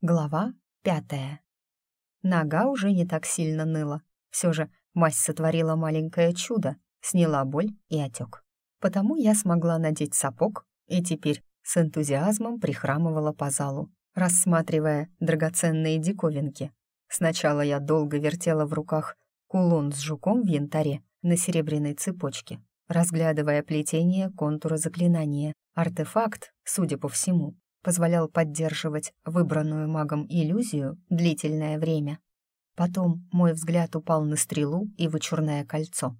Глава пятая. Нога уже не так сильно ныла. Все же мать сотворила маленькое чудо, сняла боль и отек. Потому я смогла надеть сапог и теперь с энтузиазмом прихрамывала по залу, рассматривая драгоценные диковинки. Сначала я долго вертела в руках кулон с жуком в янтаре на серебряной цепочке, разглядывая плетение контура заклинания. Артефакт, судя по всему, позволял поддерживать выбранную магом иллюзию длительное время. Потом мой взгляд упал на стрелу и вычурное кольцо.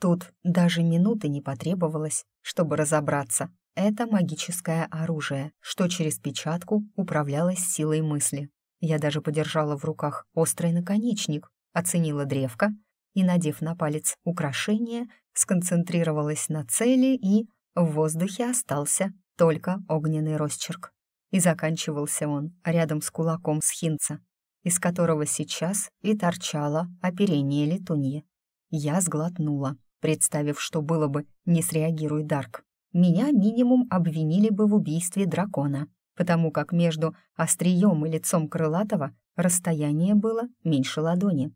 Тут даже минуты не потребовалось, чтобы разобраться. Это магическое оружие, что через печатку управлялось силой мысли. Я даже подержала в руках острый наконечник, оценила древко и, надев на палец украшение, сконцентрировалась на цели и в воздухе остался только огненный росчерк и заканчивался он рядом с кулаком схинца, из которого сейчас и торчало оперение летуньи. Я сглотнула, представив, что было бы, не среагируй Дарк. Меня минимум обвинили бы в убийстве дракона, потому как между острием и лицом крылатого расстояние было меньше ладони.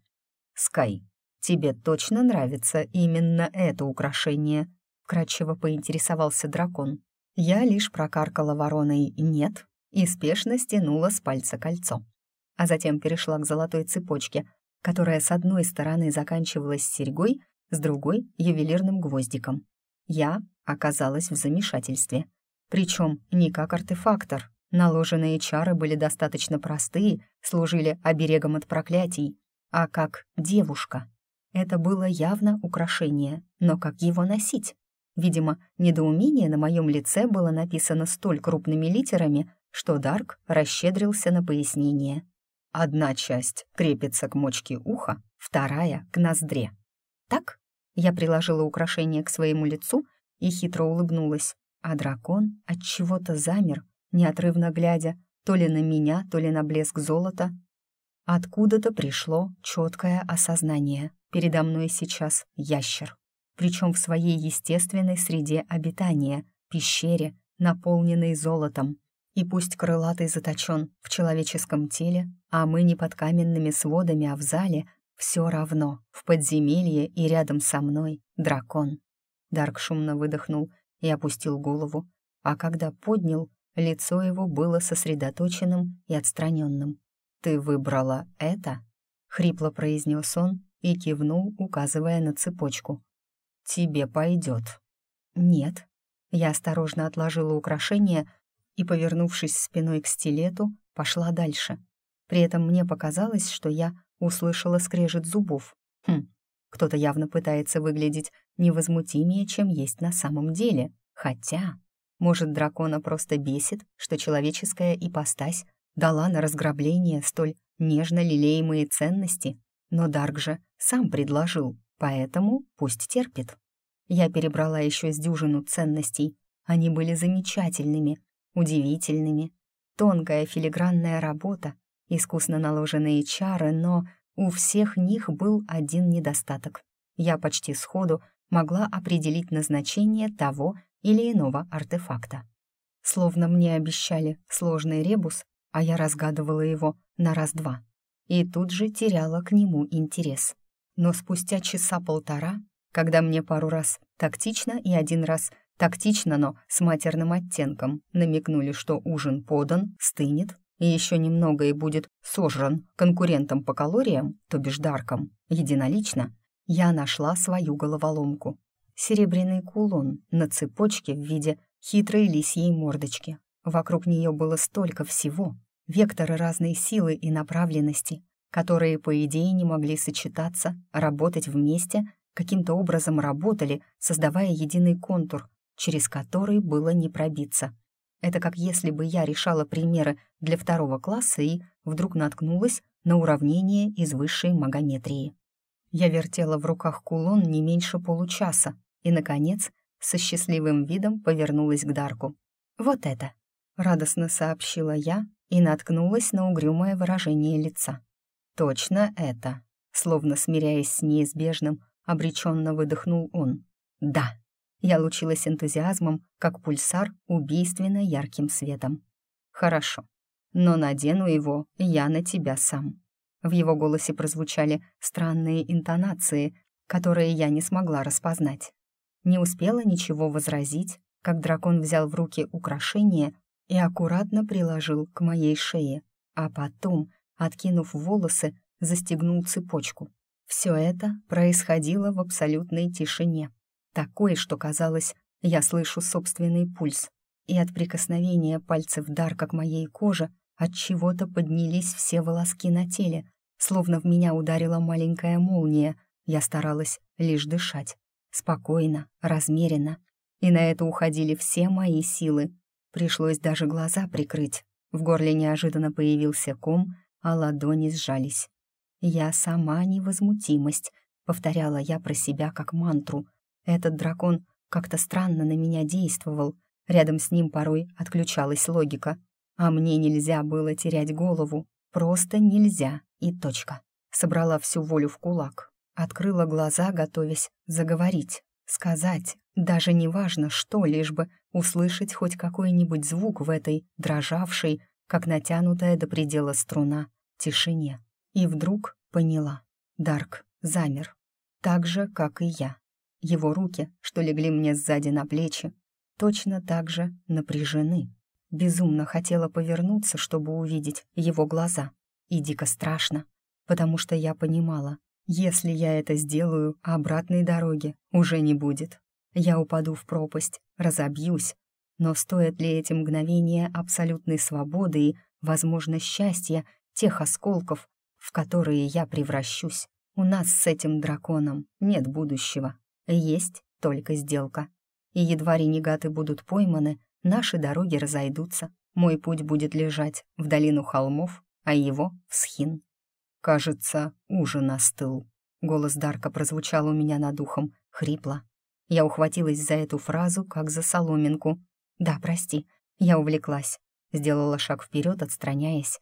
«Скай, тебе точно нравится именно это украшение?» — вкратчиво поинтересовался дракон. Я лишь прокаркала вороной «нет» и спешно стянула с пальца кольцо. А затем перешла к золотой цепочке, которая с одной стороны заканчивалась серьгой, с другой — ювелирным гвоздиком. Я оказалась в замешательстве. Причем не как артефактор. Наложенные чары были достаточно простые, служили оберегом от проклятий, а как девушка. Это было явно украшение, но как его носить? Видимо, недоумение на моем лице было написано столь крупными литерами, что Дарк расщедрился на пояснение. Одна часть крепится к мочке уха, вторая — к ноздре. Так я приложила украшение к своему лицу и хитро улыбнулась, а дракон от чего-то замер, неотрывно глядя то ли на меня, то ли на блеск золота. Откуда-то пришло четкое осознание. Передо мной сейчас ящер причем в своей естественной среде обитания, пещере, наполненной золотом. И пусть крылатый заточен в человеческом теле, а мы не под каменными сводами, а в зале, все равно, в подземелье и рядом со мной дракон. Дарк шумно выдохнул и опустил голову, а когда поднял, лицо его было сосредоточенным и отстраненным. «Ты выбрала это?» — хрипло произнес он и кивнул, указывая на цепочку тебе пойдет». «Нет». Я осторожно отложила украшение и, повернувшись спиной к стилету, пошла дальше. При этом мне показалось, что я услышала скрежет зубов. Хм, кто-то явно пытается выглядеть невозмутимее, чем есть на самом деле. Хотя, может, дракона просто бесит, что человеческая ипостась дала на разграбление столь нежно лелеемые ценности, но Дарк же сам предложил, поэтому пусть терпит. Я перебрала еще с дюжину ценностей. Они были замечательными, удивительными. Тонкая филигранная работа, искусно наложенные чары, но у всех них был один недостаток. Я почти сходу могла определить назначение того или иного артефакта. Словно мне обещали сложный ребус, а я разгадывала его на раз-два. И тут же теряла к нему интерес. Но спустя часа полтора когда мне пару раз тактично и один раз тактично, но с матерным оттенком намекнули, что ужин подан, стынет, и еще немного и будет сожран конкурентом по калориям, то бишь дарком, единолично, я нашла свою головоломку. Серебряный кулон на цепочке в виде хитрой лисьей мордочки. Вокруг нее было столько всего, векторы разной силы и направленности, которые, по идее, не могли сочетаться, работать вместе каким-то образом работали, создавая единый контур, через который было не пробиться. Это как если бы я решала примеры для второго класса и вдруг наткнулась на уравнение из высшей магометрии. Я вертела в руках кулон не меньше получаса и, наконец, со счастливым видом повернулась к Дарку. «Вот это!» — радостно сообщила я и наткнулась на угрюмое выражение лица. «Точно это!» Словно смиряясь с неизбежным, обреченно выдохнул он. «Да». Я лучилась энтузиазмом, как пульсар, убийственно ярким светом. «Хорошо. но надену его я на тебя сам». В его голосе прозвучали странные интонации, которые я не смогла распознать. Не успела ничего возразить, как дракон взял в руки украшение и аккуратно приложил к моей шее, а потом, откинув волосы, застегнул цепочку. Все это происходило в абсолютной тишине, такой, что казалось, я слышу собственный пульс, и от прикосновения пальцев Дарка к моей коже от чего-то поднялись все волоски на теле, словно в меня ударила маленькая молния. Я старалась лишь дышать, спокойно, размеренно, и на это уходили все мои силы. Пришлось даже глаза прикрыть. В горле неожиданно появился ком, а ладони сжались. «Я сама невозмутимость», — повторяла я про себя как мантру. Этот дракон как-то странно на меня действовал. Рядом с ним порой отключалась логика. А мне нельзя было терять голову. Просто нельзя. И точка. Собрала всю волю в кулак. Открыла глаза, готовясь заговорить, сказать, даже не важно что, лишь бы услышать хоть какой-нибудь звук в этой дрожавшей, как натянутая до предела струна, тишине. И вдруг поняла. Дарк замер. Так же, как и я. Его руки, что легли мне сзади на плечи, точно так же напряжены. Безумно хотела повернуться, чтобы увидеть его глаза. И дико страшно, потому что я понимала, если я это сделаю, обратной дороги уже не будет. Я упаду в пропасть, разобьюсь. Но стоит ли эти мгновения абсолютной свободы и, возможно, счастья тех осколков, в которые я превращусь? У нас с этим драконом нет будущего. Есть только сделка. И едва ренегаты будут пойманы, наши дороги разойдутся. Мой путь будет лежать в долину холмов, а его — в Схин. «Кажется, ужин остыл». Голос Дарка прозвучал у меня над ухом, хрипло. Я ухватилась за эту фразу, как за соломинку. «Да, прости, я увлеклась». Сделала шаг вперед, отстраняясь.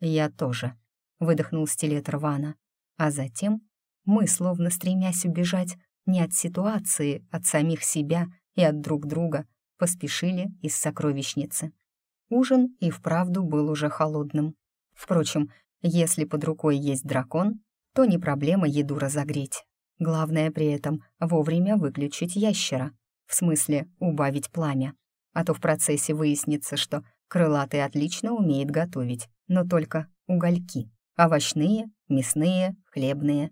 «Я тоже», — выдохнул стилет Рвана. А затем мы, словно стремясь убежать, не от ситуации, от самих себя и от друг друга, поспешили из сокровищницы. Ужин и вправду был уже холодным. Впрочем, если под рукой есть дракон, то не проблема еду разогреть. Главное при этом вовремя выключить ящера, в смысле убавить пламя. А то в процессе выяснится, что крылатый отлично умеет готовить, но только угольки. Овощные, мясные, хлебные.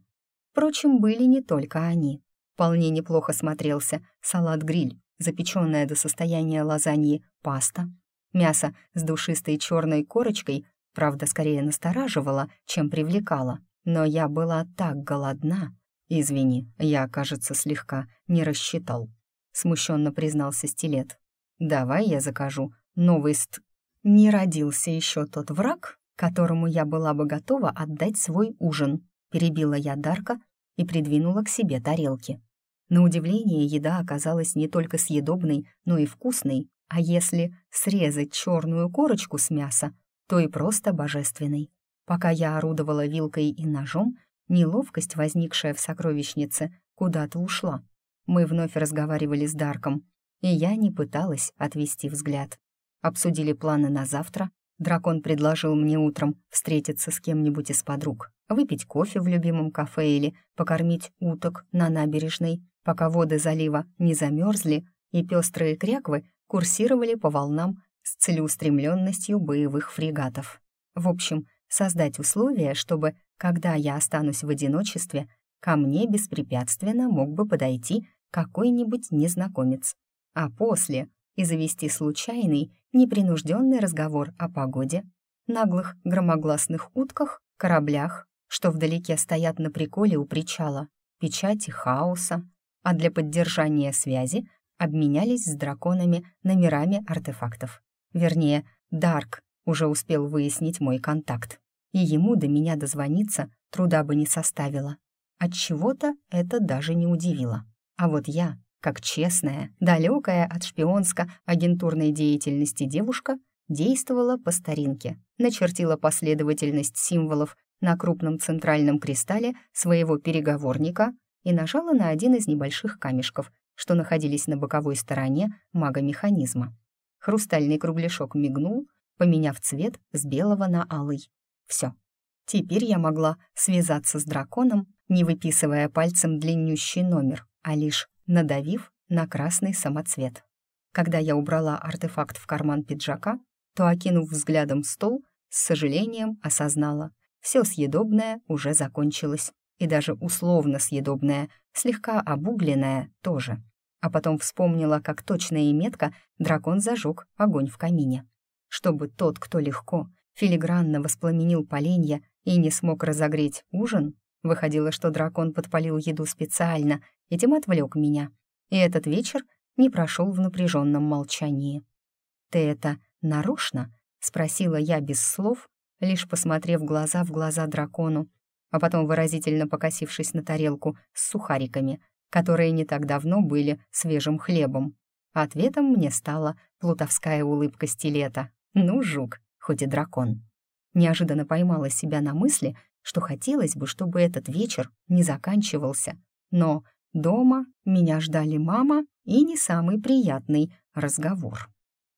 Впрочем, были не только они. Вполне неплохо смотрелся салат-гриль, запеченная до состояния лазаньи паста, мясо с душистой черной корочкой, правда, скорее настораживало, чем привлекало. Но я была так голодна. Извини, я, кажется, слегка не рассчитал. Смущенно признался стилет. Давай я закажу новый ст... Не родился еще тот враг, которому я была бы готова отдать свой ужин. Перебила я Дарка и придвинула к себе тарелки. На удивление, еда оказалась не только съедобной, но и вкусной, а если срезать черную корочку с мяса, то и просто божественной. Пока я орудовала вилкой и ножом, неловкость, возникшая в сокровищнице, куда-то ушла. Мы вновь разговаривали с Дарком, и я не пыталась отвести взгляд. Обсудили планы на завтра. Дракон предложил мне утром встретиться с кем-нибудь из подруг, выпить кофе в любимом кафе или покормить уток на набережной пока воды залива не замерзли и пестрые кряквы курсировали по волнам с целеустремленностью боевых фрегатов. В общем, создать условия, чтобы, когда я останусь в одиночестве, ко мне беспрепятственно мог бы подойти какой-нибудь незнакомец. А после и завести случайный, непринужденный разговор о погоде, наглых громогласных утках, кораблях, что вдалеке стоят на приколе у причала, печати хаоса, а для поддержания связи обменялись с драконами номерами артефактов. Вернее, Дарк уже успел выяснить мой контакт, и ему до меня дозвониться труда бы не составило. От чего-то это даже не удивило. А вот я, как честная, далекая от шпионско-агентурной деятельности девушка, действовала по старинке, начертила последовательность символов на крупном центральном кристалле своего переговорника и нажала на один из небольших камешков, что находились на боковой стороне мага-механизма. Хрустальный кругляшок мигнул, поменяв цвет с белого на алый. Все. Теперь я могла связаться с драконом, не выписывая пальцем длиннющий номер, а лишь надавив на красный самоцвет. Когда я убрала артефакт в карман пиджака, то, окинув взглядом стол, с сожалением осознала, все съедобное уже закончилось, и даже условно съедобное, слегка обугленное тоже. А потом вспомнила, как точно и метко дракон зажег огонь в камине. Чтобы тот, кто легко, филигранно воспламенил поленья и не смог разогреть ужин, выходило, что дракон подпалил еду специально, этим отвлек меня. И этот вечер не прошел в напряженном молчании. «Ты это нарочно?» — спросила я без слов, лишь посмотрев глаза в глаза дракону, а потом выразительно покосившись на тарелку с сухариками, которые не так давно были свежим хлебом. Ответом мне стала плутовская улыбка стилета. «Ну, жук, хоть и дракон». Неожиданно поймала себя на мысли, что хотелось бы, чтобы этот вечер не заканчивался. Но дома меня ждали мама и не самый приятный разговор.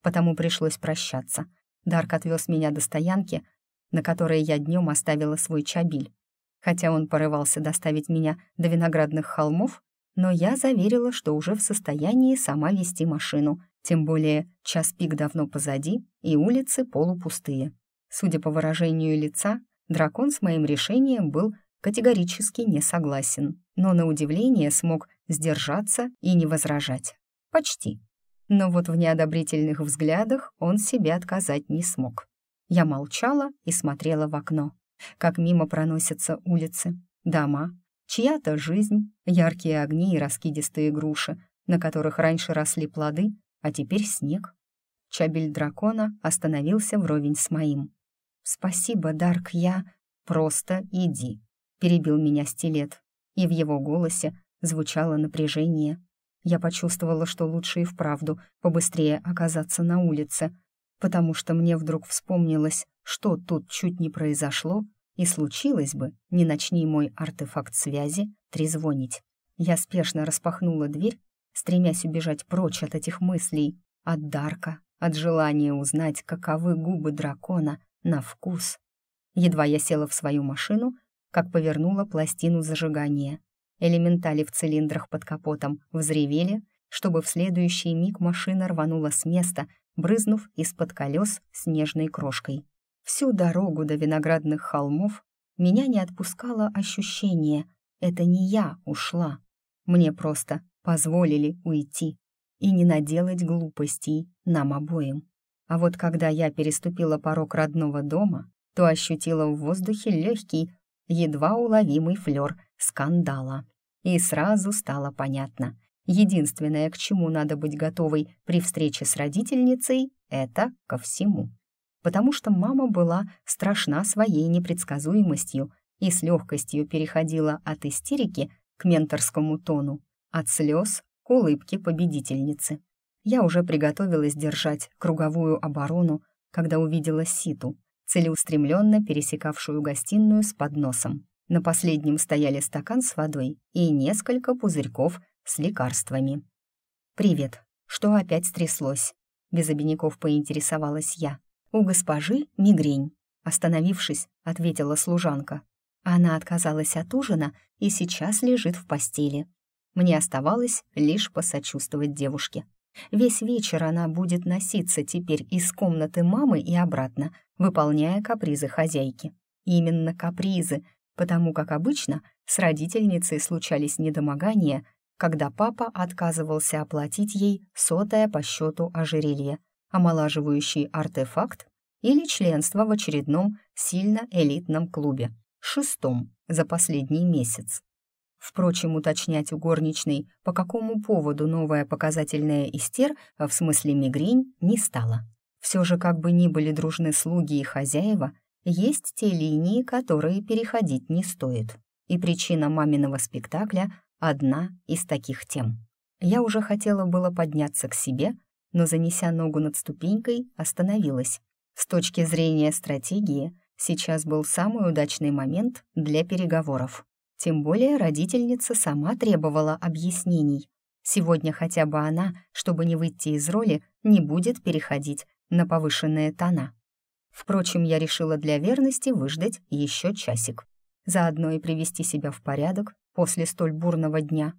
Потому пришлось прощаться. Дарк отвез меня до стоянки, на которой я днем оставила свой чабиль. Хотя он порывался доставить меня до виноградных холмов, но я заверила, что уже в состоянии сама вести машину, тем более час пик давно позади и улицы полупустые. Судя по выражению лица, дракон с моим решением был категорически не согласен, но на удивление смог сдержаться и не возражать. Почти. Но вот в неодобрительных взглядах он себе отказать не смог. Я молчала и смотрела в окно, как мимо проносятся улицы, дома, чья-то жизнь, яркие огни и раскидистые груши, на которых раньше росли плоды, а теперь снег. Чабель дракона остановился вровень с моим. «Спасибо, Дарк, я...» «Просто иди», — перебил меня стилет, и в его голосе звучало напряжение. Я почувствовала, что лучше и вправду побыстрее оказаться на улице, потому что мне вдруг вспомнилось, что тут чуть не произошло, и случилось бы, не начни мой артефакт связи трезвонить. Я спешно распахнула дверь, стремясь убежать прочь от этих мыслей, от Дарка, от желания узнать, каковы губы дракона на вкус. Едва я села в свою машину, как повернула пластину зажигания. Элементали в цилиндрах под капотом взревели, чтобы в следующий миг машина рванула с места, брызнув из-под колес снежной крошкой. Всю дорогу до виноградных холмов меня не отпускало ощущение «это не я ушла». Мне просто позволили уйти и не наделать глупостей нам обоим. А вот когда я переступила порог родного дома, то ощутила в воздухе легкий, едва уловимый флер скандала. И сразу стало понятно. Единственное, к чему надо быть готовой при встрече с родительницей, это ко всему. Потому что мама была страшна своей непредсказуемостью и с легкостью переходила от истерики к менторскому тону, от слез к улыбке победительницы. Я уже приготовилась держать круговую оборону, когда увидела Ситу, целеустремленно пересекавшую гостиную с подносом. На последнем стояли стакан с водой и несколько пузырьков с лекарствами. «Привет. Что опять стряслось?» Без обиняков поинтересовалась я. «У госпожи мигрень», — остановившись, ответила служанка. Она отказалась от ужина и сейчас лежит в постели. Мне оставалось лишь посочувствовать девушке. Весь вечер она будет носиться теперь из комнаты мамы и обратно, выполняя капризы хозяйки. Именно капризы, потому как обычно с родительницей случались недомогания, когда папа отказывался оплатить ей сотое по счету ожерелье, омолаживающий артефакт или членство в очередном сильно элитном клубе, шестом за последний месяц. Впрочем, уточнять у горничной, по какому поводу новая показательная истер, а в смысле мигрень, не стала. Все же, как бы ни были дружны слуги и хозяева, есть те линии, которые переходить не стоит. И причина маминого спектакля — одна из таких тем. Я уже хотела было подняться к себе, но, занеся ногу над ступенькой, остановилась. С точки зрения стратегии, сейчас был самый удачный момент для переговоров. Тем более родительница сама требовала объяснений. Сегодня хотя бы она, чтобы не выйти из роли, не будет переходить на повышенные тона. Впрочем, я решила для верности выждать еще часик. Заодно и привести себя в порядок после столь бурного дня.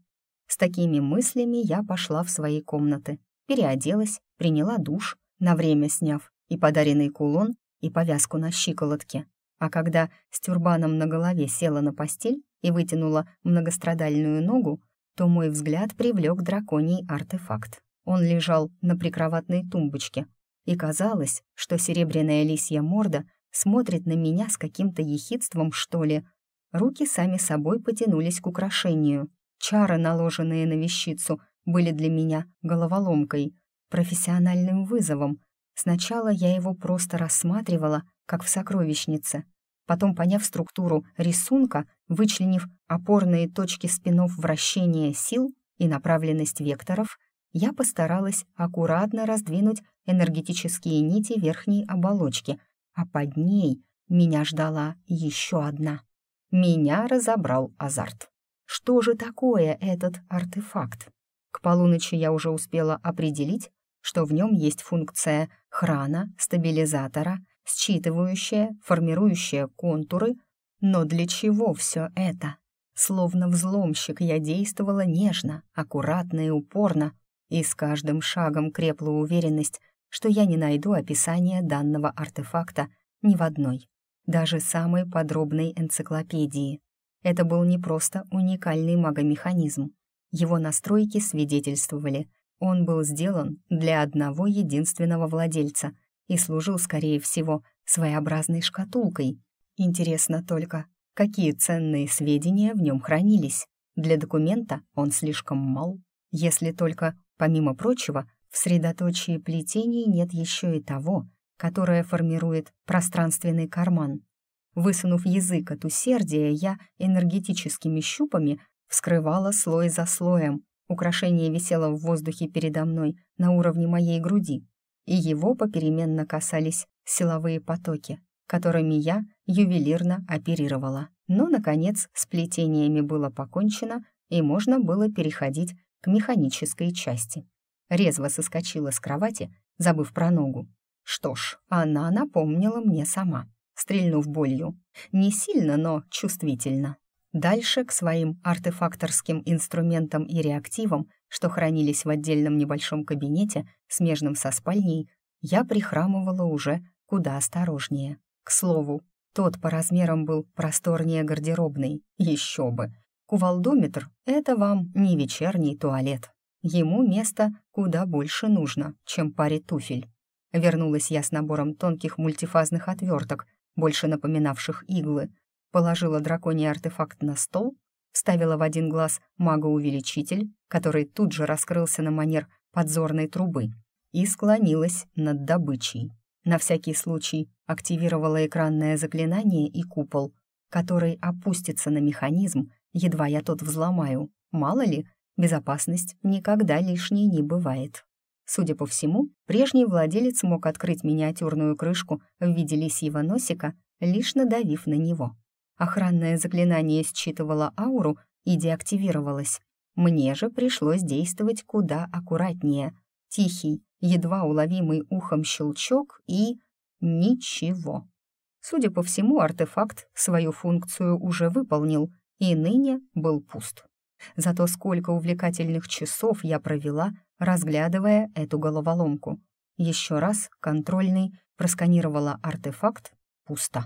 С такими мыслями я пошла в свои комнаты, переоделась, приняла душ, на время сняв и подаренный кулон, и повязку на щиколотке. А когда с тюрбаном на голове села на постель и вытянула многострадальную ногу, то мой взгляд привлек драконий артефакт. Он лежал на прикроватной тумбочке, и казалось, что серебряная лисья морда смотрит на меня с каким-то ехидством, что ли. Руки сами собой потянулись к украшению. Чары, наложенные на вещицу, были для меня головоломкой, профессиональным вызовом. Сначала я его просто рассматривала, как в сокровищнице. Потом, поняв структуру рисунка, вычленив опорные точки спинов вращения сил и направленность векторов, я постаралась аккуратно раздвинуть энергетические нити верхней оболочки, а под ней меня ждала еще одна. Меня разобрал азарт. Что же такое этот артефакт? К полуночи я уже успела определить, что в нем есть функция храна, стабилизатора, считывающая, формирующая контуры. Но для чего все это? Словно взломщик я действовала нежно, аккуратно и упорно, и с каждым шагом крепла уверенность, что я не найду описания данного артефакта ни в одной, даже самой подробной энциклопедии. Это был не просто уникальный магомеханизм. Его настройки свидетельствовали, он был сделан для одного единственного владельца и служил, скорее всего, своеобразной шкатулкой. Интересно только, какие ценные сведения в нем хранились. Для документа он слишком мал, если только, помимо прочего, в средоточии плетений нет еще и того, которое формирует пространственный карман. Высунув язык от усердия, я энергетическими щупами вскрывала слой за слоем. Украшение висело в воздухе передо мной на уровне моей груди, и его попеременно касались силовые потоки, которыми я ювелирно оперировала. Но, наконец, с плетениями было покончено, и можно было переходить к механической части. Резво соскочила с кровати, забыв про ногу. Что ж, она напомнила мне сама, стрельнув болью. Не сильно, но чувствительно. Дальше к своим артефакторским инструментам и реактивам, что хранились в отдельном небольшом кабинете, смежном со спальней, я прихрамывала уже куда осторожнее. К слову, тот по размерам был просторнее гардеробной, еще бы. Кувалдометр — это вам не вечерний туалет. Ему места куда больше нужно, чем паре туфель. Вернулась я с набором тонких мультифазных отверток, больше напоминавших иглы, положила драконий артефакт на стол, вставила в один глаз магоувеличитель, который тут же раскрылся на манер подзорной трубы, и склонилась над добычей. На всякий случай активировала экранное заклинание и купол, который опустится на механизм, едва я тот взломаю. Мало ли, безопасность никогда лишней не бывает. Судя по всему, прежний владелец мог открыть миниатюрную крышку в виде лисьего носика, лишь надавив на него. Охранное заклинание считывало ауру и деактивировалось. Мне же пришлось действовать куда аккуратнее. Тихий, едва уловимый ухом щелчок и... ничего. Судя по всему, артефакт свою функцию уже выполнил и ныне был пуст. Зато сколько увлекательных часов я провела, разглядывая эту головоломку. Еще раз контрольный просканировала артефакт пусто.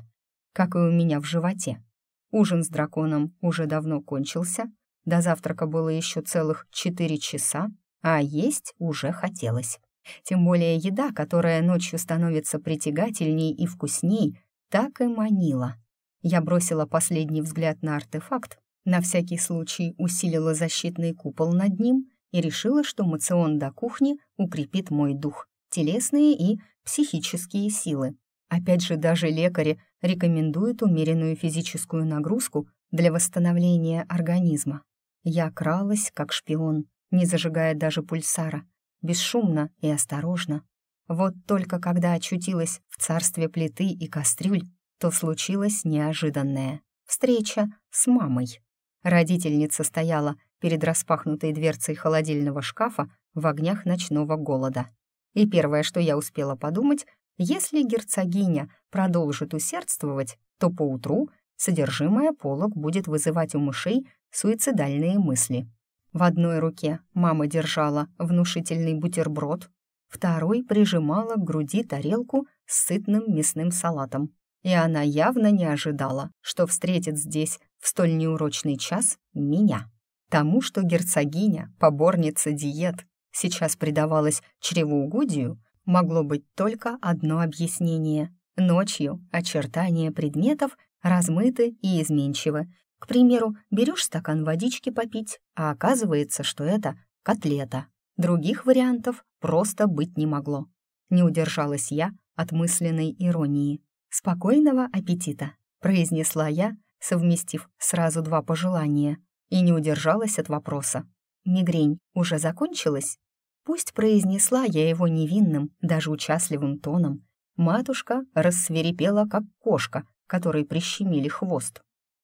Как и у меня в животе. Ужин с драконом уже давно кончился, до завтрака было еще целых четыре часа, а есть уже хотелось. Тем более еда, которая ночью становится притягательней и вкусней, так и манила. Я бросила последний взгляд на артефакт, на всякий случай усилила защитный купол над ним и решила, что мацион до кухни укрепит мой дух, телесные и психические силы. Опять же, даже лекари рекомендуют умеренную физическую нагрузку для восстановления организма. Я кралась, как шпион, не зажигая даже пульсара, бесшумно и осторожно. Вот только когда очутилась в царстве плиты и кастрюль, то случилось неожиданное. Встреча с мамой. Родительница стояла перед распахнутой дверцей холодильного шкафа в огнях ночного голода. И первое, что я успела подумать, Если герцогиня продолжит усердствовать, то поутру содержимое полок будет вызывать у мышей суицидальные мысли. В одной руке мама держала внушительный бутерброд, второй прижимала к груди тарелку с сытным мясным салатом. И она явно не ожидала, что встретит здесь в столь неурочный час меня. Тому, что герцогиня, поборница диет, сейчас предавалась чревоугодию, могло быть только одно объяснение. Ночью очертания предметов размыты и изменчивы. К примеру, берешь стакан водички попить, а оказывается, что это котлета. Других вариантов просто быть не могло. Не удержалась я от мысленной иронии. «Спокойного аппетита», — произнесла я, совместив сразу два пожелания, и не удержалась от вопроса. «Мигрень уже закончилась?» Пусть произнесла я его невинным, даже участливым тоном. Матушка рассверепела, как кошка, которой прищемили хвост.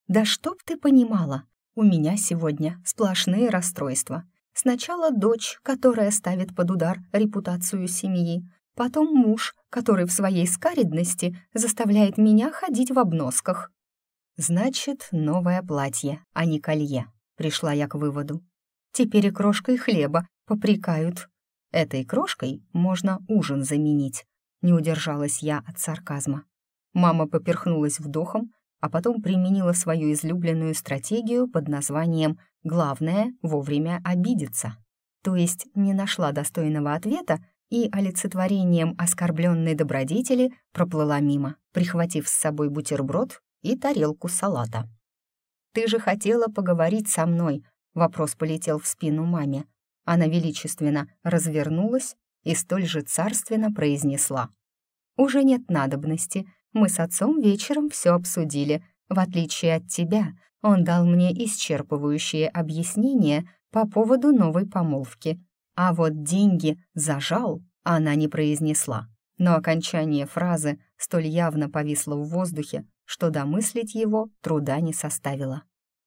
«Да чтоб ты понимала, у меня сегодня сплошные расстройства. Сначала дочь, которая ставит под удар репутацию семьи, потом муж, который в своей скаридности заставляет меня ходить в обносках. Значит, новое платье, а не колье, пришла я к выводу. Теперь и крошкой хлеба попрекают. Этой крошкой можно ужин заменить. Не удержалась я от сарказма. Мама поперхнулась вдохом, а потом применила свою излюбленную стратегию под названием «главное — вовремя обидеться». То есть не нашла достойного ответа и олицетворением оскорбленной добродетели проплыла мимо, прихватив с собой бутерброд и тарелку салата. «Ты же хотела поговорить со мной», — вопрос полетел в спину маме. Она величественно развернулась и столь же царственно произнесла. «Уже нет надобности. Мы с отцом вечером все обсудили. В отличие от тебя, он дал мне исчерпывающее объяснение по поводу новой помолвки. А вот деньги зажал, она не произнесла. Но окончание фразы столь явно повисло в воздухе, что домыслить его труда не составило.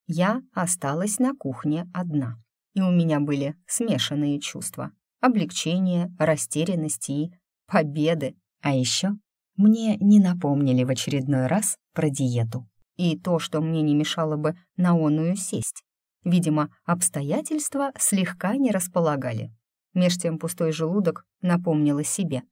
Я осталась на кухне одна и у меня были смешанные чувства. Облегчение, растерянность и победы. А еще мне не напомнили в очередной раз про диету. И то, что мне не мешало бы на оную сесть. Видимо, обстоятельства слегка не располагали. Меж тем пустой желудок напомнил о себе.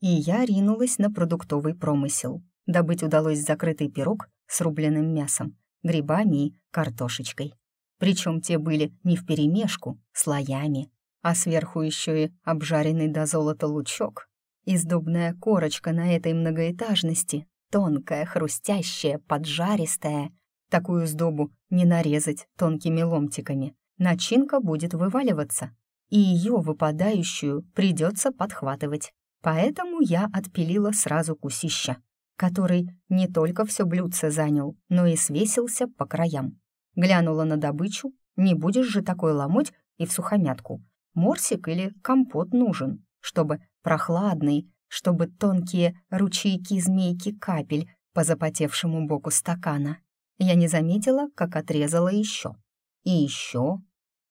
И я ринулась на продуктовый промысел. Добыть удалось закрытый пирог с рубленым мясом, грибами и картошечкой. Причем те были не вперемешку, слоями, а сверху еще и обжаренный до золота лучок. Издобная корочка на этой многоэтажности, тонкая, хрустящая, поджаристая. Такую сдобу не нарезать тонкими ломтиками. Начинка будет вываливаться, и ее выпадающую придется подхватывать. Поэтому я отпилила сразу кусища, который не только все блюдце занял, но и свесился по краям. Глянула на добычу. Не будешь же такой ломоть и в сухомятку. Морсик или компот нужен, чтобы прохладный, чтобы тонкие ручейки-змейки капель по запотевшему боку стакана. Я не заметила, как отрезала еще. И еще.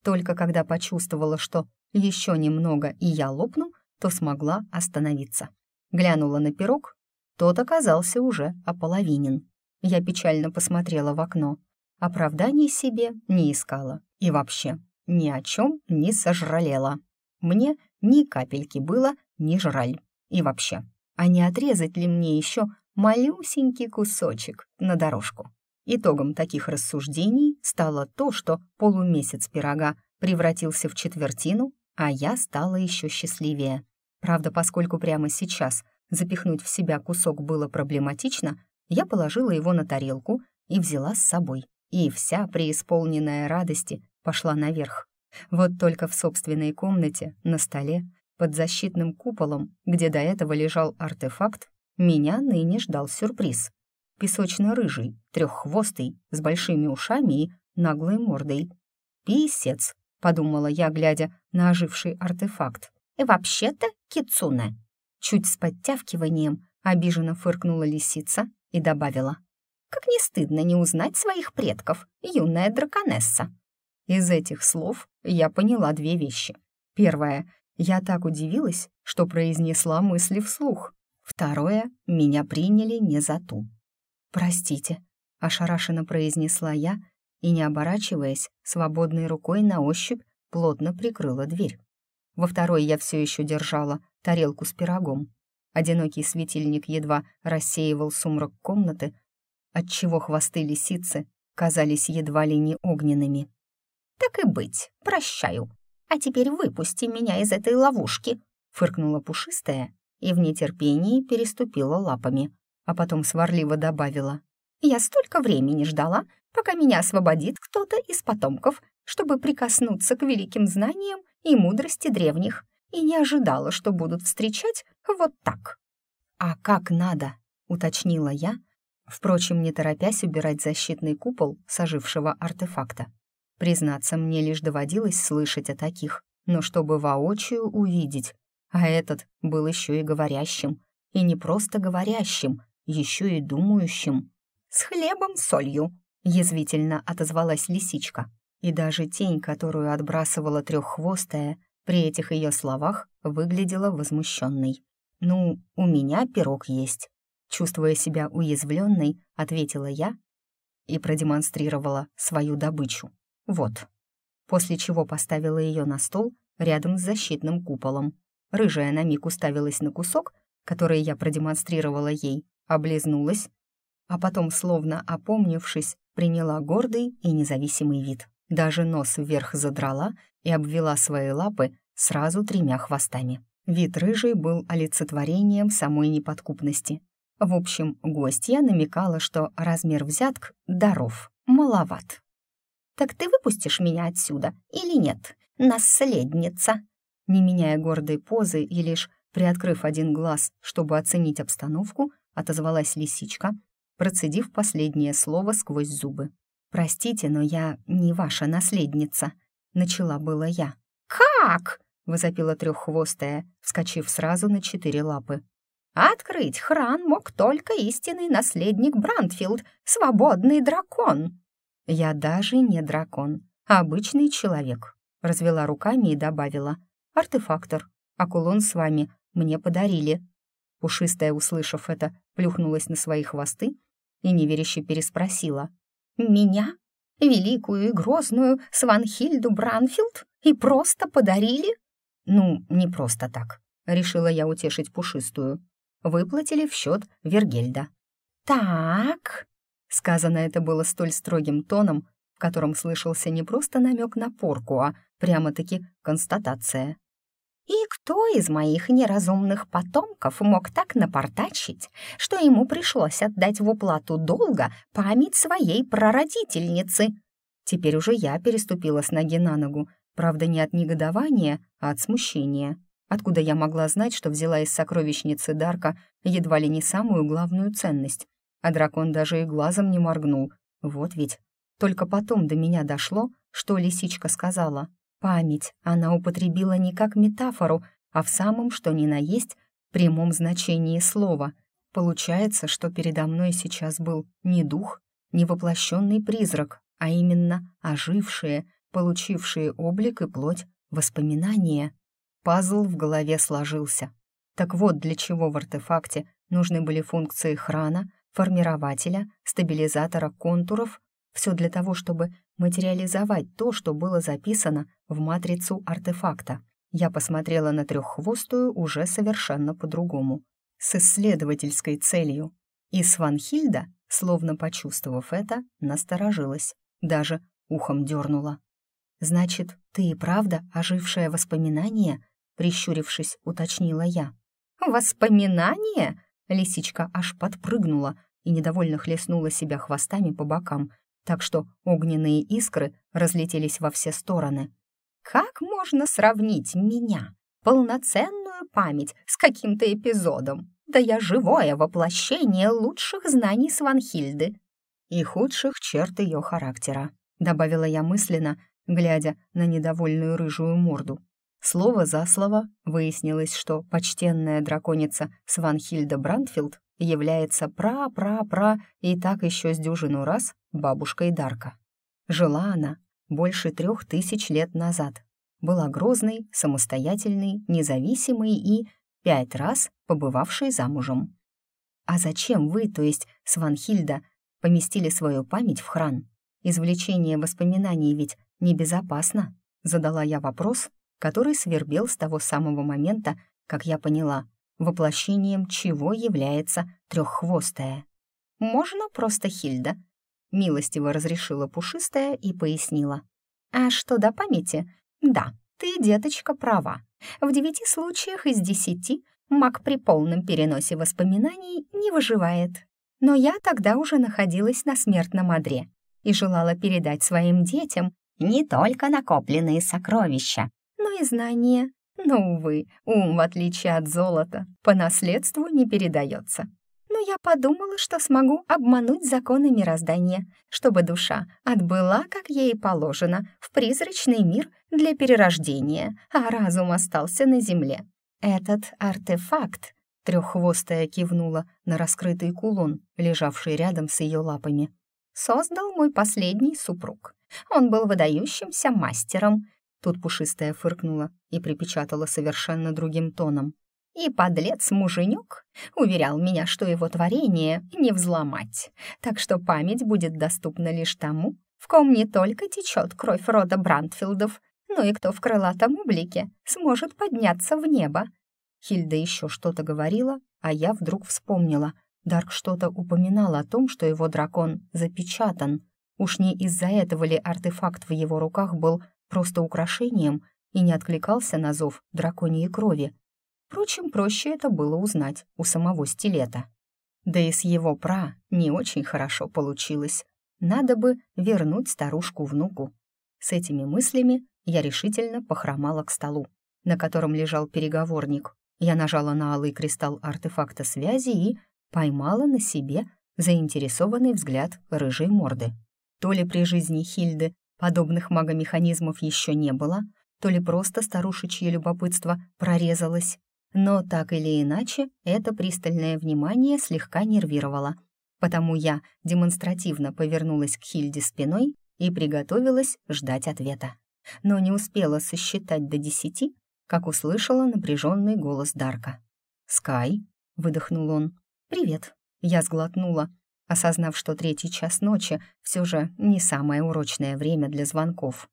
Только когда почувствовала, что еще немного и я лопну, то смогла остановиться. Глянула на пирог, тот оказался уже ополовинен. Я печально посмотрела в окно. Оправданий себе не искала и вообще ни о чем не сожралела. Мне ни капельки было не жраль. И вообще, а не отрезать ли мне еще малюсенький кусочек на дорожку? Итогом таких рассуждений стало то, что полумесяц пирога превратился в четвертину, а я стала еще счастливее. Правда, поскольку прямо сейчас запихнуть в себя кусок было проблематично, я положила его на тарелку и взяла с собой и вся преисполненная радости пошла наверх. Вот только в собственной комнате, на столе, под защитным куполом, где до этого лежал артефакт, меня ныне ждал сюрприз. Песочно-рыжий, треххвостый, с большими ушами и наглой мордой. «Писец», — подумала я, глядя на оживший артефакт. «И вообще-то кицуне». Чуть с подтявкиванием обиженно фыркнула лисица и добавила. Как не стыдно не узнать своих предков, юная драконесса. Из этих слов я поняла две вещи. Первое. Я так удивилась, что произнесла мысли вслух. Второе — меня приняли не за ту. «Простите», — ошарашенно произнесла я и, не оборачиваясь, свободной рукой на ощупь плотно прикрыла дверь. Во второй я все еще держала тарелку с пирогом. Одинокий светильник едва рассеивал сумрак комнаты, отчего хвосты лисицы казались едва ли не огненными. «Так и быть, прощаю. А теперь выпусти меня из этой ловушки», — фыркнула пушистая и в нетерпении переступила лапами, а потом сварливо добавила. «Я столько времени ждала, пока меня освободит кто-то из потомков, чтобы прикоснуться к великим знаниям и мудрости древних, и не ожидала, что будут встречать вот так». «А как надо?» — уточнила я, впрочем, не торопясь убирать защитный купол сожившего артефакта. Признаться, мне лишь доводилось слышать о таких, но чтобы воочию увидеть. А этот был еще и говорящим. И не просто говорящим, еще и думающим. «С хлебом, солью!» — язвительно отозвалась лисичка. И даже тень, которую отбрасывала треххвостая, при этих ее словах выглядела возмущенной. «Ну, у меня пирог есть», — чувствуя себя уязвленной, ответила я и продемонстрировала свою добычу. Вот. После чего поставила ее на стол рядом с защитным куполом. Рыжая на миг уставилась на кусок, который я продемонстрировала ей, облизнулась, а потом, словно опомнившись, приняла гордый и независимый вид. Даже нос вверх задрала и обвела свои лапы сразу тремя хвостами. Вид рыжий был олицетворением самой неподкупности. В общем, гостья намекала, что размер взятк даров маловат. «Так ты выпустишь меня отсюда или нет, наследница?» Не меняя гордой позы и лишь приоткрыв один глаз, чтобы оценить обстановку, отозвалась лисичка, процедив последнее слово сквозь зубы. «Простите, но я не ваша наследница», — начала было я. «Как?» — возопила треххвостая, вскочив сразу на четыре лапы. «Открыть хран мог только истинный наследник Брандфилд, свободный дракон!» «Я даже не дракон, а обычный человек», — развела руками и добавила. «Артефактор, а кулон с вами мне подарили». Пушистая, услышав это, плюхнулась на свои хвосты и неверяще переспросила. «Меня? Великую и грозную Сванхильду Бранфилд? И просто подарили?» «Ну, не просто так», — решила я утешить Пушистую. Выплатили в счет Вергельда. «Так», Сказано это было столь строгим тоном, в котором слышался не просто намек на порку, а прямо-таки констатация. «И кто из моих неразумных потомков мог так напортачить, что ему пришлось отдать в уплату долга память своей прародительницы?» Теперь уже я переступила с ноги на ногу, правда, не от негодования, а от смущения. Откуда я могла знать, что взяла из сокровищницы Дарка едва ли не самую главную ценность? А дракон даже и глазом не моргнул. Вот ведь. Только потом до меня дошло, что лисичка сказала. Память она употребила не как метафору, а в самом, что ни на есть, прямом значении слова. Получается, что передо мной сейчас был не дух, не воплощенный призрак, а именно ожившие, получившие облик и плоть воспоминания. Пазл в голове сложился. Так вот, для чего в артефакте нужны были функции храна, формирователя, стабилизатора контуров, все для того, чтобы материализовать то, что было записано в матрицу артефакта. Я посмотрела на треххвостую уже совершенно по-другому, с исследовательской целью. И Сванхильда, словно почувствовав это, насторожилась, даже ухом дернула. «Значит, ты и правда ожившее воспоминание?» Прищурившись, уточнила я. «Воспоминание?» Лисичка аж подпрыгнула и недовольно хлестнула себя хвостами по бокам, так что огненные искры разлетелись во все стороны. «Как можно сравнить меня, полноценную память, с каким-то эпизодом? Да я живое воплощение лучших знаний Сванхильды!» «И худших черт ее характера», — добавила я мысленно, глядя на недовольную рыжую морду. Слово за слово выяснилось, что почтенная драконица Сванхильда Брандфилд является пра-пра-пра и так еще с дюжину раз бабушкой Дарка. Жила она больше трех тысяч лет назад. Была грозной, самостоятельной, независимой и пять раз побывавшей замужем. «А зачем вы, то есть Сванхильда, поместили свою память в хран? Извлечение воспоминаний ведь небезопасно?» Задала я вопрос, который свербел с того самого момента, как я поняла, воплощением чего является треххвостая. «Можно просто Хильда», — милостиво разрешила пушистая и пояснила. «А что до памяти? Да, ты, деточка, права. В девяти случаях из десяти маг при полном переносе воспоминаний не выживает. Но я тогда уже находилась на смертном одре и желала передать своим детям не только накопленные сокровища, но и знания. Но, увы, ум, в отличие от золота, по наследству не передается. Но я подумала, что смогу обмануть законы мироздания, чтобы душа отбыла, как ей положено, в призрачный мир для перерождения, а разум остался на земле. Этот артефакт треххвостая кивнула на раскрытый кулон, лежавший рядом с ее лапами. Создал мой последний супруг. Он был выдающимся мастером. Тут пушистая фыркнула и припечатала совершенно другим тоном. И подлец-муженек уверял меня, что его творение не взломать, так что память будет доступна лишь тому, в ком не только течет кровь рода Брандфилдов, но и кто в крылатом облике сможет подняться в небо. Хильда еще что-то говорила, а я вдруг вспомнила. Дарк что-то упоминал о том, что его дракон запечатан. Уж не из-за этого ли артефакт в его руках был просто украшением и не откликался на зов драконьей крови. Впрочем, проще это было узнать у самого стилета. Да и с его пра не очень хорошо получилось. Надо бы вернуть старушку внуку. С этими мыслями я решительно похромала к столу, на котором лежал переговорник. Я нажала на алый кристалл артефакта связи и поймала на себе заинтересованный взгляд рыжей морды. То ли при жизни Хильды подобных магомеханизмов еще не было, то ли просто старушечье любопытство прорезалось. Но так или иначе, это пристальное внимание слегка нервировало. Потому я демонстративно повернулась к Хильде спиной и приготовилась ждать ответа. Но не успела сосчитать до десяти, как услышала напряженный голос Дарка. «Скай», — выдохнул он. «Привет». Я сглотнула, осознав, что третий час ночи все же не самое урочное время для звонков.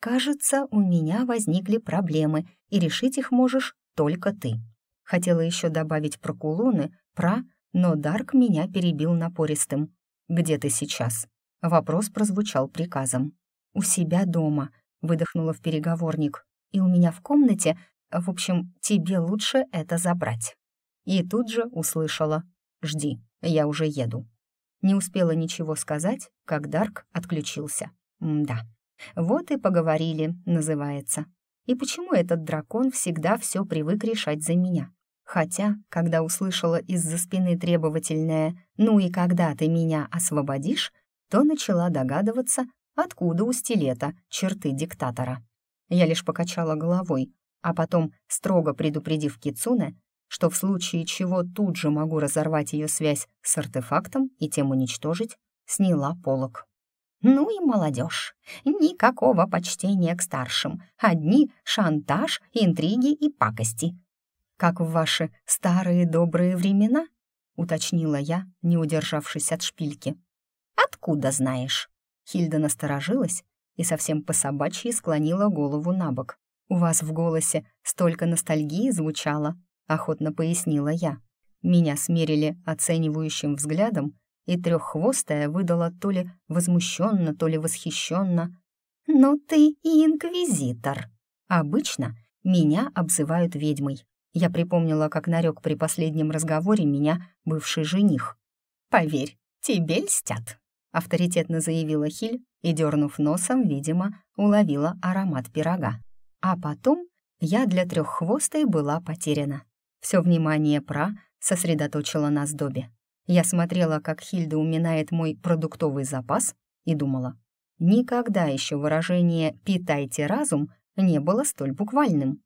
«Кажется, у меня возникли проблемы, и решить их можешь только ты. Хотела еще добавить про кулоны, про, но Дарк меня перебил напористым. «Где ты сейчас?» Вопрос прозвучал приказом. «У себя дома», — выдохнула в переговорник. «И у меня в комнате, в общем, тебе лучше это забрать». И тут же услышала. «Жди, я уже еду». Не успела ничего сказать, как Дарк отключился. М да. Вот и поговорили, называется. И почему этот дракон всегда все привык решать за меня? Хотя, когда услышала из-за спины требовательное «ну и когда ты меня освободишь», то начала догадываться, откуда у стилета черты диктатора. Я лишь покачала головой, а потом, строго предупредив Кицуне, что в случае чего тут же могу разорвать ее связь с артефактом и тем уничтожить, сняла полог. Ну и молодежь. Никакого почтения к старшим. Одни шантаж, интриги и пакости. Как в ваши старые добрые времена? Уточнила я, не удержавшись от шпильки. Откуда знаешь? Хильда насторожилась и совсем по-собачьи склонила голову на бок. «У вас в голосе столько ностальгии звучало», — охотно пояснила я. Меня смерили оценивающим взглядом, и треххвостая выдала то ли возмущенно, то ли восхищенно. «Ну ты и инквизитор!» Обычно меня обзывают ведьмой. Я припомнила, как нарек при последнем разговоре меня бывший жених. «Поверь, тебе льстят», — авторитетно заявила Хиль и, дернув носом, видимо, уловила аромат пирога. А потом я для треххвостой была потеряна. Все внимание пра сосредоточила на сдобе. Я смотрела, как Хильда уминает мой продуктовый запас, и думала, никогда еще выражение «питайте разум» не было столь буквальным.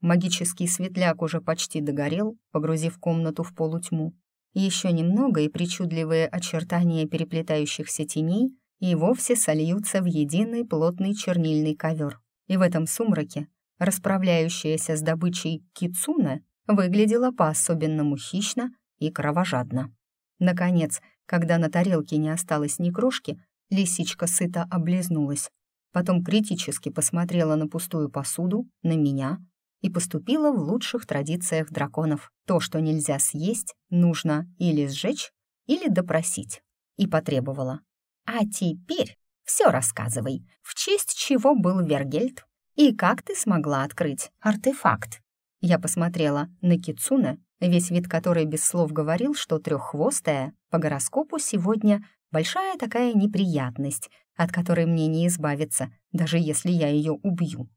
Магический светляк уже почти догорел, погрузив комнату в полутьму. Еще немного, и причудливые очертания переплетающихся теней и вовсе сольются в единый плотный чернильный ковер. И в этом сумраке расправляющаяся с добычей кицуна выглядела по-особенному хищно и кровожадно. Наконец, когда на тарелке не осталось ни крошки, лисичка сыто облизнулась. Потом критически посмотрела на пустую посуду, на меня и поступила в лучших традициях драконов. То, что нельзя съесть, нужно или сжечь, или допросить. И потребовала. «А теперь все рассказывай, в честь чего был Вергельд и как ты смогла открыть артефакт?» Я посмотрела на Кицуна, весь вид которой без слов говорил, что треххвостая по гороскопу сегодня большая такая неприятность, от которой мне не избавиться, даже если я ее убью.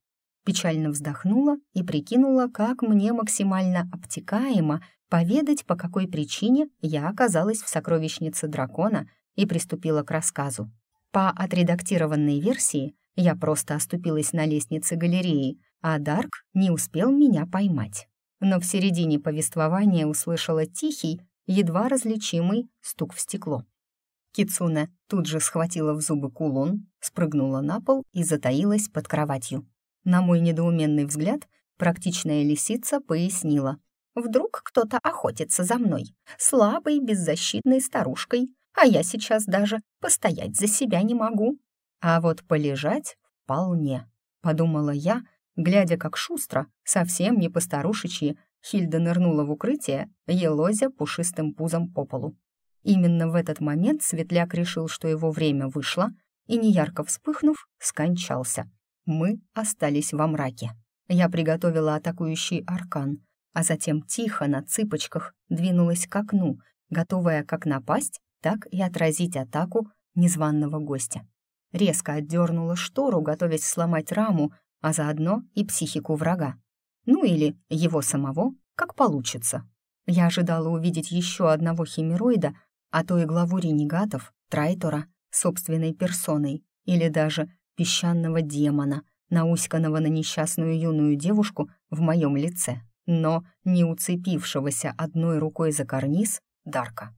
Печально вздохнула и прикинула, как мне максимально обтекаемо поведать, по какой причине я оказалась в сокровищнице дракона и приступила к рассказу. По отредактированной версии я просто оступилась на лестнице галереи, а Дарк не успел меня поймать. Но в середине повествования услышала тихий, едва различимый стук в стекло. Кицуне тут же схватила в зубы кулон, спрыгнула на пол и затаилась под кроватью. На мой недоуменный взгляд практичная лисица пояснила. «Вдруг кто-то охотится за мной, слабой, беззащитной старушкой, а я сейчас даже постоять за себя не могу. А вот полежать вполне», — подумала я, глядя, как шустро, совсем не по-старушечьи, Хильда нырнула в укрытие, елозя пушистым пузом по полу. Именно в этот момент Светляк решил, что его время вышло, и, неярко вспыхнув, скончался. Мы остались во мраке. Я приготовила атакующий аркан, а затем тихо на цыпочках двинулась к окну, готовая как напасть, так и отразить атаку незваного гостя. Резко отдернула штору, готовясь сломать раму, а заодно и психику врага. Ну или его самого, как получится. Я ожидала увидеть еще одного химероида, а то и главу ренегатов, Трайтора, собственной персоной, или даже песчаного демона, науськанного на несчастную юную девушку в моем лице, но не уцепившегося одной рукой за карниз Дарка.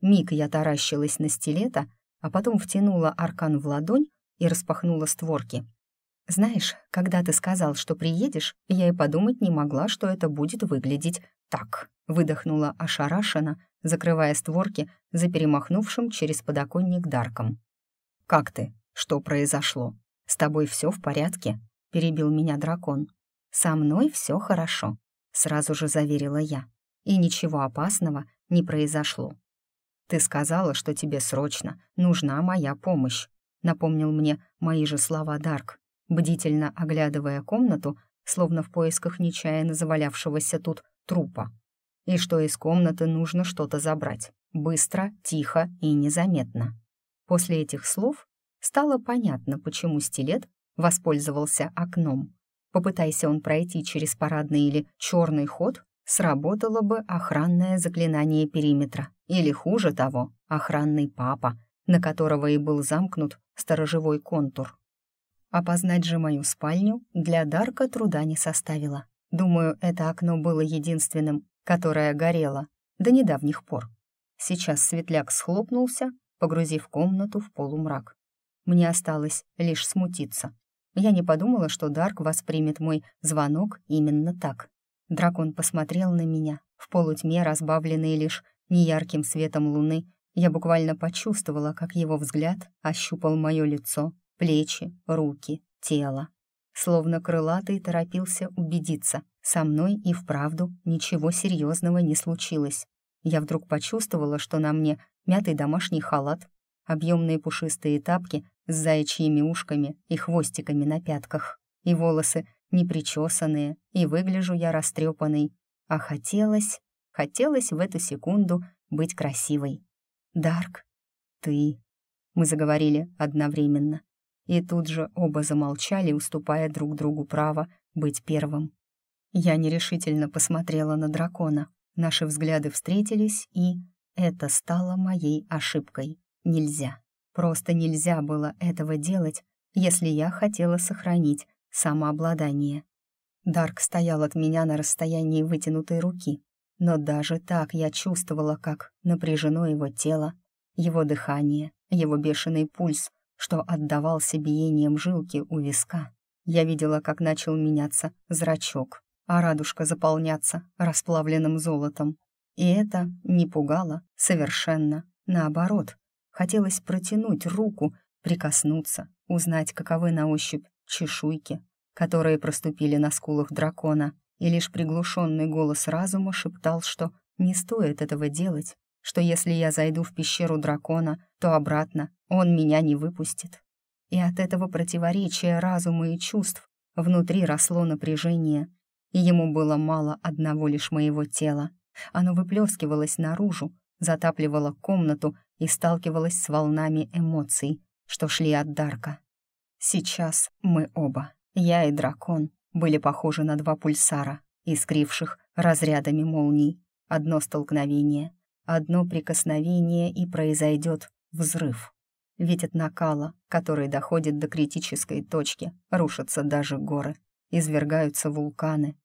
Миг я таращилась на стилета, а потом втянула аркан в ладонь и распахнула створки. «Знаешь, когда ты сказал, что приедешь, я и подумать не могла, что это будет выглядеть так», — выдохнула ошарашенно, закрывая створки за перемахнувшим через подоконник Дарком. «Как ты? Что произошло? С тобой все в порядке?» — перебил меня дракон. «Со мной все хорошо», — сразу же заверила я. «И ничего опасного не произошло». «Ты сказала, что тебе срочно нужна моя помощь», — напомнил мне мои же слова Дарк, бдительно оглядывая комнату, словно в поисках нечаянно завалявшегося тут трупа и что из комнаты нужно что-то забрать. Быстро, тихо и незаметно. После этих слов стало понятно, почему стилет воспользовался окном. Попытайся он пройти через парадный или черный ход, сработало бы охранное заклинание периметра, или хуже того, охранный папа, на которого и был замкнут сторожевой контур. Опознать же мою спальню для Дарка труда не составило. Думаю, это окно было единственным, которая горела до недавних пор. Сейчас светляк схлопнулся, погрузив комнату в полумрак. Мне осталось лишь смутиться. Я не подумала, что Дарк воспримет мой звонок именно так. Дракон посмотрел на меня, в полутьме, разбавленный лишь неярким светом луны. Я буквально почувствовала, как его взгляд ощупал мое лицо, плечи, руки, тело. Словно крылатый торопился убедиться, со мной и вправду ничего серьезного не случилось. Я вдруг почувствовала, что на мне мятый домашний халат, объемные пушистые тапки с заячьими ушками и хвостиками на пятках, и волосы непричесанные, и выгляжу я растрепанной. А хотелось, хотелось в эту секунду быть красивой. «Дарк, ты...» Мы заговорили одновременно. И тут же оба замолчали, уступая друг другу право быть первым. Я нерешительно посмотрела на дракона. Наши взгляды встретились, и это стало моей ошибкой. Нельзя. Просто нельзя было этого делать, если я хотела сохранить самообладание. Дарк стоял от меня на расстоянии вытянутой руки, но даже так я чувствовала, как напряжено его тело, его дыхание, его бешеный пульс, что отдавался биением жилки у виска. Я видела, как начал меняться зрачок, а радужка заполняться расплавленным золотом. И это не пугало совершенно. Наоборот, хотелось протянуть руку, прикоснуться, узнать, каковы на ощупь чешуйки, которые проступили на скулах дракона, и лишь приглушенный голос разума шептал, что не стоит этого делать, что если я зайду в пещеру дракона, то обратно он меня не выпустит. И от этого противоречия разума и чувств внутри росло напряжение, и ему было мало одного лишь моего тела. Оно выплескивалось наружу, затапливало комнату и сталкивалось с волнами эмоций, что шли от Дарка. Сейчас мы оба, я и дракон, были похожи на два пульсара, искривших разрядами молний. Одно столкновение, одно прикосновение и произойдет взрыв. Ведь от накала, который доходит до критической точки, рушатся даже горы, извергаются вулканы,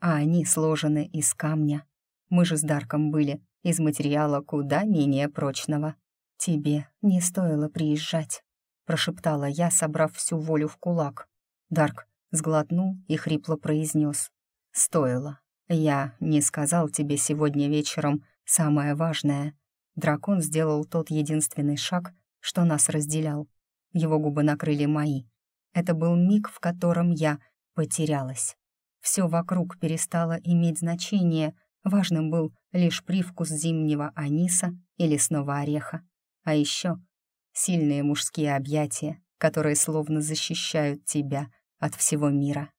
а они сложены из камня. Мы же с Дарком были из материала куда менее прочного. «Тебе не стоило приезжать», — прошептала я, собрав всю волю в кулак. Дарк сглотнул и хрипло произнес. «Стоило. Я не сказал тебе сегодня вечером самое важное. Дракон сделал тот единственный шаг, что нас разделял. Его губы накрыли мои. Это был миг, в котором я потерялась. Все вокруг перестало иметь значение, важным был лишь привкус зимнего аниса и лесного ореха. А еще сильные мужские объятия, которые словно защищают тебя от всего мира.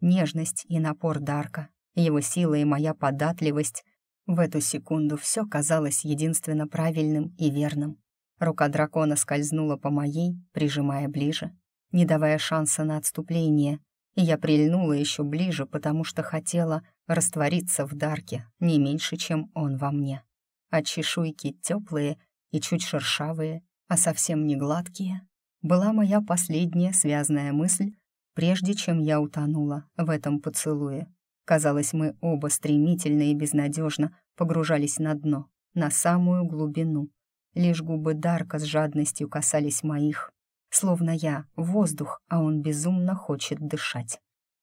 Нежность и напор Дарка, его сила и моя податливость. В эту секунду все казалось единственно правильным и верным. Рука дракона скользнула по моей, прижимая ближе, не давая шанса на отступление, и я прильнула еще ближе, потому что хотела раствориться в Дарке не меньше, чем он во мне. А чешуйки теплые и чуть шершавые, а совсем не гладкие, была моя последняя связная мысль прежде чем я утонула в этом поцелуе. Казалось, мы оба стремительно и безнадежно погружались на дно, на самую глубину. Лишь губы Дарка с жадностью касались моих, словно я — воздух, а он безумно хочет дышать.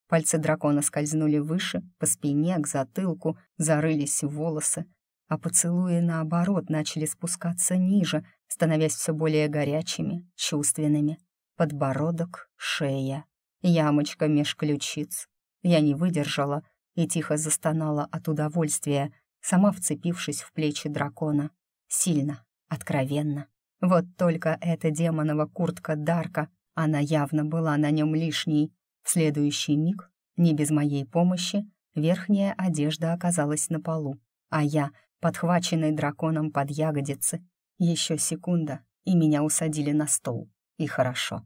Пальцы дракона скользнули выше, по спине, к затылку, зарылись в волосы, а поцелуи, наоборот, начали спускаться ниже, становясь все более горячими, чувственными. Подбородок, шея, ямочка меж ключиц. Я не выдержала и тихо застонала от удовольствия, сама вцепившись в плечи дракона. Сильно, откровенно. Вот только эта демонова куртка Дарка, она явно была на нем лишней. В следующий миг, не без моей помощи, верхняя одежда оказалась на полу, а я, подхваченный драконом под ягодицы, еще секунда, и меня усадили на стол. И хорошо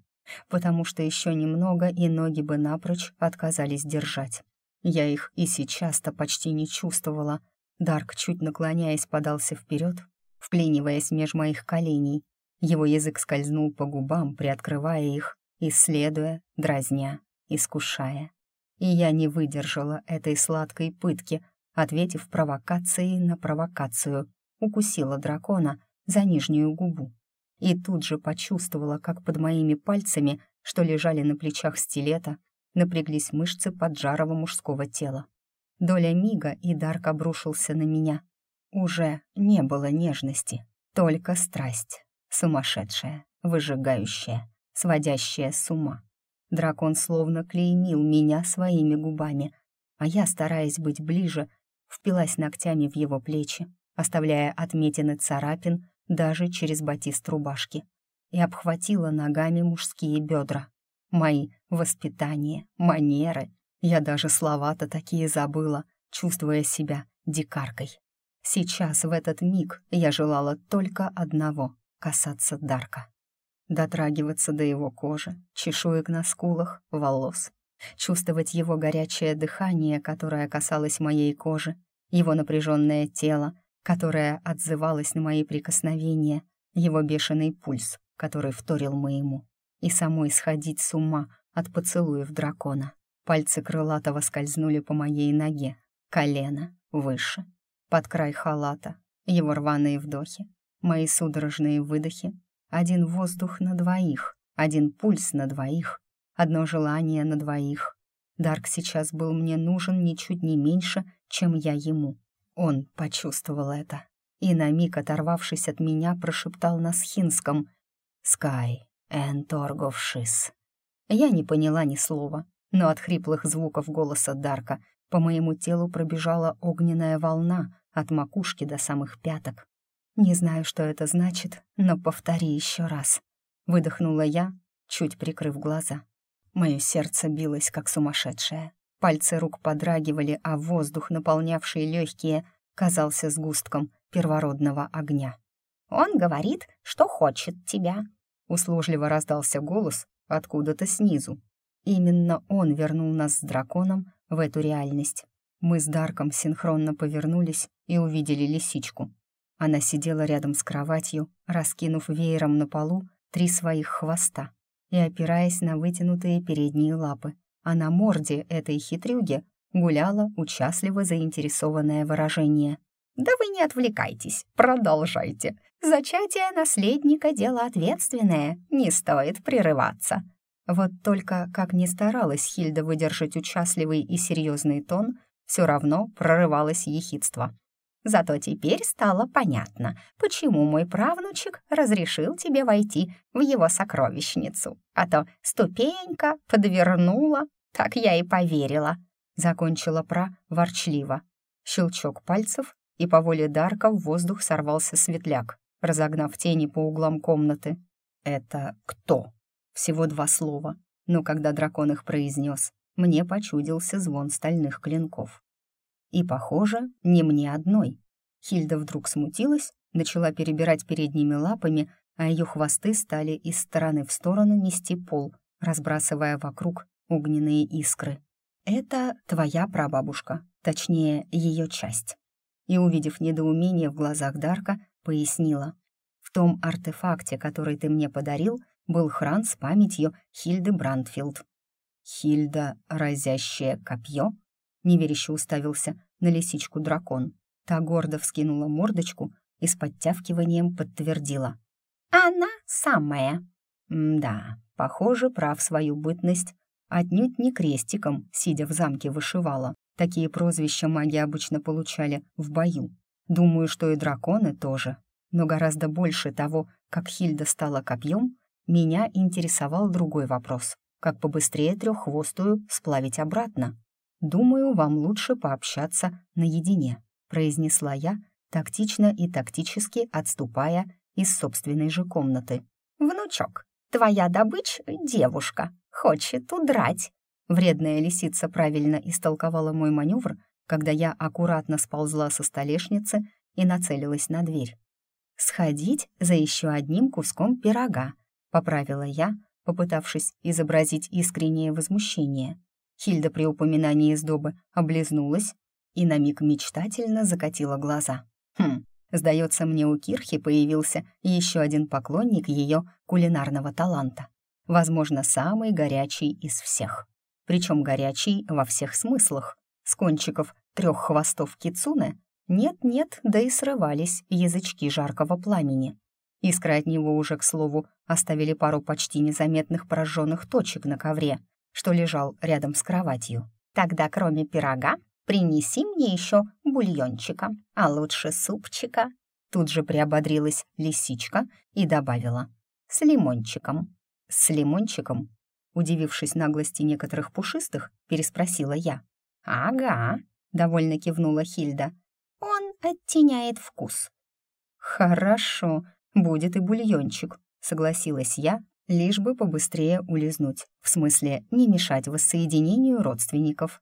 потому что еще немного, и ноги бы напрочь отказались держать. Я их и сейчас-то почти не чувствовала. Дарк, чуть наклоняясь, подался вперед, вклиниваясь меж моих коленей. Его язык скользнул по губам, приоткрывая их, исследуя, дразня, искушая. И я не выдержала этой сладкой пытки, ответив провокацией на провокацию, укусила дракона за нижнюю губу и тут же почувствовала, как под моими пальцами, что лежали на плечах стилета, напряглись мышцы поджарого мужского тела. Доля мига, и Дарк обрушился на меня. Уже не было нежности, только страсть, сумасшедшая, выжигающая, сводящая с ума. Дракон словно клеймил меня своими губами, а я, стараясь быть ближе, впилась ногтями в его плечи, оставляя отметины царапин даже через батист рубашки, и обхватила ногами мужские бедра. Мои воспитание, манеры. Я даже слова-то такие забыла, чувствуя себя дикаркой. Сейчас, в этот миг, я желала только одного — касаться Дарка. Дотрагиваться до его кожи, чешуек на скулах, волос. Чувствовать его горячее дыхание, которое касалось моей кожи, его напряженное тело, которая отзывалась на мои прикосновения, его бешеный пульс, который вторил моему, и самой сходить с ума от поцелуев дракона. Пальцы крылатого скользнули по моей ноге, колено, выше, под край халата, его рваные вдохи, мои судорожные выдохи, один воздух на двоих, один пульс на двоих, одно желание на двоих. Дарк сейчас был мне нужен ничуть не меньше, чем я ему. Он почувствовал это и, на миг оторвавшись от меня, прошептал на схинском «Скай эн торговшис». Я не поняла ни слова, но от хриплых звуков голоса Дарка по моему телу пробежала огненная волна от макушки до самых пяток. «Не знаю, что это значит, но повтори еще раз», — выдохнула я, чуть прикрыв глаза. Мое сердце билось, как сумасшедшее. Пальцы рук подрагивали, а воздух, наполнявший легкие, казался сгустком первородного огня. «Он говорит, что хочет тебя», — услужливо раздался голос откуда-то снизу. Именно он вернул нас с драконом в эту реальность. Мы с Дарком синхронно повернулись и увидели лисичку. Она сидела рядом с кроватью, раскинув веером на полу три своих хвоста и опираясь на вытянутые передние лапы, а на морде этой хитрюги гуляло участливо заинтересованное выражение. «Да вы не отвлекайтесь, продолжайте. Зачатие наследника — дело ответственное, не стоит прерываться». Вот только, как ни старалась Хильда выдержать участливый и серьезный тон, все равно прорывалось ехидство. Зато теперь стало понятно, почему мой правнучек разрешил тебе войти в его сокровищницу. А то ступенька подвернула, так я и поверила. Закончила про ворчливо. Щелчок пальцев, и по воле Дарка в воздух сорвался светляк, разогнав тени по углам комнаты. «Это кто?» Всего два слова, но когда дракон их произнес, мне почудился звон стальных клинков. И, похоже, не мне одной. Хильда вдруг смутилась, начала перебирать передними лапами, а ее хвосты стали из стороны в сторону нести пол, разбрасывая вокруг огненные искры. «Это твоя прабабушка, точнее, ее часть». И, увидев недоумение в глазах Дарка, пояснила. «В том артефакте, который ты мне подарил, был хран с памятью Хильды Брандфилд». «Хильда, разящее копье?» Неверяще уставился на лисичку дракон. Та гордо вскинула мордочку и с подтявкиванием подтвердила. «Она самая». да, похоже, прав свою бытность. Отнюдь не крестиком, сидя в замке, вышивала. Такие прозвища маги обычно получали в бою. Думаю, что и драконы тоже. Но гораздо больше того, как Хильда стала копьем, меня интересовал другой вопрос. Как побыстрее треххвостую сплавить обратно? «Думаю, вам лучше пообщаться наедине», — произнесла я, тактично и тактически отступая из собственной же комнаты. «Внучок, твоя добыча — девушка, хочет удрать». Вредная лисица правильно истолковала мой маневр, когда я аккуратно сползла со столешницы и нацелилась на дверь. «Сходить за еще одним куском пирога», — поправила я, попытавшись изобразить искреннее возмущение. Хильда при упоминании сдобы облизнулась и на миг мечтательно закатила глаза. Хм, сдается мне, у Кирхи появился еще один поклонник ее кулинарного таланта. Возможно, самый горячий из всех. Причем горячий во всех смыслах. С кончиков трех хвостов кицуне нет-нет, да и срывались язычки жаркого пламени. Искры от него уже, к слову, оставили пару почти незаметных прожженных точек на ковре — что лежал рядом с кроватью. «Тогда кроме пирога принеси мне еще бульончика, а лучше супчика». Тут же приободрилась лисичка и добавила «с лимончиком». «С лимончиком?» Удивившись наглости некоторых пушистых, переспросила я. «Ага», — довольно кивнула Хильда. «Он оттеняет вкус». «Хорошо, будет и бульончик», — согласилась я, лишь бы побыстрее улизнуть, в смысле не мешать воссоединению родственников.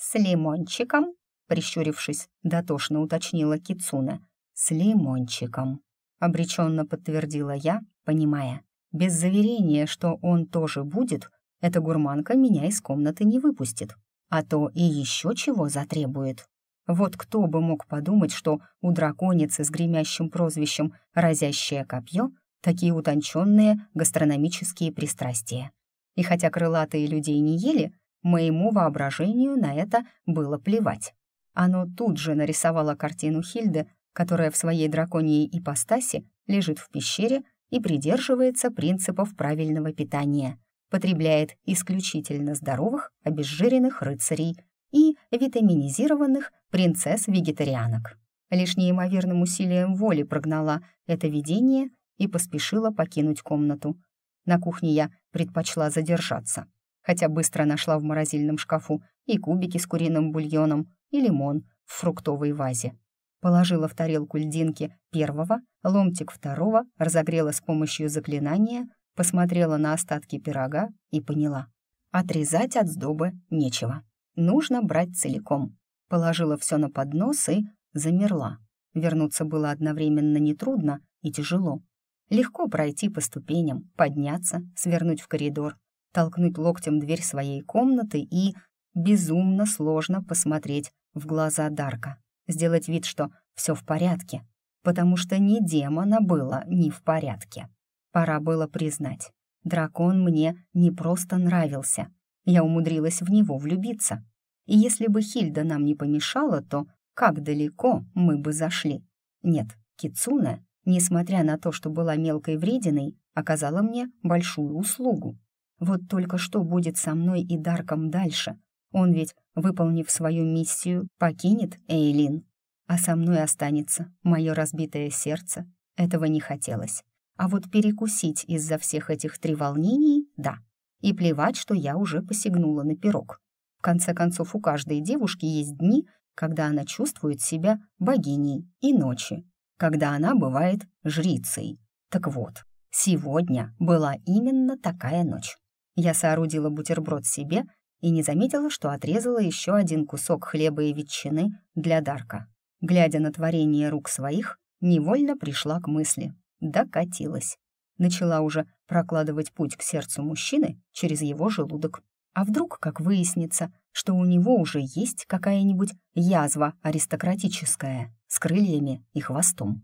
«С лимончиком?» — прищурившись, дотошно уточнила Кицуна. «С лимончиком», — обреченно подтвердила я, понимая. «Без заверения, что он тоже будет, эта гурманка меня из комнаты не выпустит, а то и еще чего затребует». Вот кто бы мог подумать, что у драконицы с гремящим прозвищем «разящее копье» такие утонченные гастрономические пристрастия. И хотя крылатые людей не ели, моему воображению на это было плевать. Оно тут же нарисовало картину Хильды, которая в своей драконьей ипостаси лежит в пещере и придерживается принципов правильного питания. потребляет исключительно здоровых, обезжиренных рыцарей и витаминизированных принцесс-вегетарианок. Лишь неимоверным усилием воли прогнала это видение и поспешила покинуть комнату. На кухне я предпочла задержаться, хотя быстро нашла в морозильном шкафу и кубики с куриным бульоном, и лимон в фруктовой вазе. Положила в тарелку льдинки первого, ломтик второго, разогрела с помощью заклинания, посмотрела на остатки пирога и поняла. Отрезать от сдобы нечего. Нужно брать целиком. Положила все на поднос и замерла. Вернуться было одновременно нетрудно и тяжело. Легко пройти по ступеням, подняться, свернуть в коридор, толкнуть локтем дверь своей комнаты и безумно сложно посмотреть в глаза Дарка, сделать вид, что все в порядке, потому что ни демона было не в порядке. Пора было признать, дракон мне не просто нравился, я умудрилась в него влюбиться. И если бы Хильда нам не помешала, то как далеко мы бы зашли? Нет, Кицуна, несмотря на то, что была мелкой врединой, оказала мне большую услугу. Вот только что будет со мной и Дарком дальше? Он ведь, выполнив свою миссию, покинет Эйлин. А со мной останется мое разбитое сердце. Этого не хотелось. А вот перекусить из-за всех этих треволнений — да. И плевать, что я уже посягнула на пирог. В конце концов, у каждой девушки есть дни, когда она чувствует себя богиней, и ночи, когда она бывает жрицей. Так вот, сегодня была именно такая ночь. Я соорудила бутерброд себе и не заметила, что отрезала еще один кусок хлеба и ветчины для Дарка. Глядя на творение рук своих, невольно пришла к мысли. Докатилась. Начала уже прокладывать путь к сердцу мужчины через его желудок. А вдруг, как выяснится, что у него уже есть какая-нибудь язва аристократическая с крыльями и хвостом.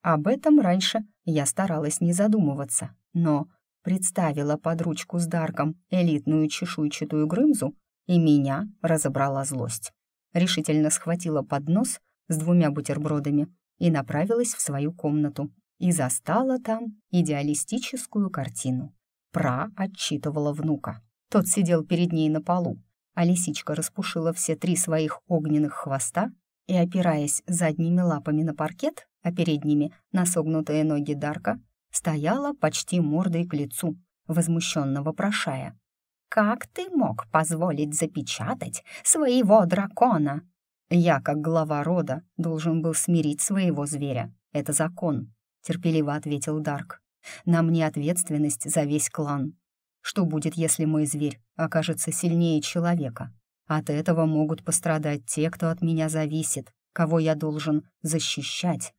Об этом раньше я старалась не задумываться, но представила под ручку с Дарком элитную чешуйчатую грымзу, и меня разобрала злость. Решительно схватила поднос с двумя бутербродами и направилась в свою комнату и застала там идеалистическую картину. Пра отчитывала внука. Тот сидел перед ней на полу, а лисичка распушила все три своих огненных хвоста и, опираясь задними лапами на паркет, а передними на согнутые ноги Дарка, стояла почти мордой к лицу, возмущенно вопрошая. «Как ты мог позволить запечатать своего дракона?» «Я, как глава рода, должен был смирить своего зверя. Это закон», — терпеливо ответил Дарк. «На мне ответственность за весь клан. Что будет, если мой зверь окажется сильнее человека? От этого могут пострадать те, кто от меня зависит, кого я должен защищать.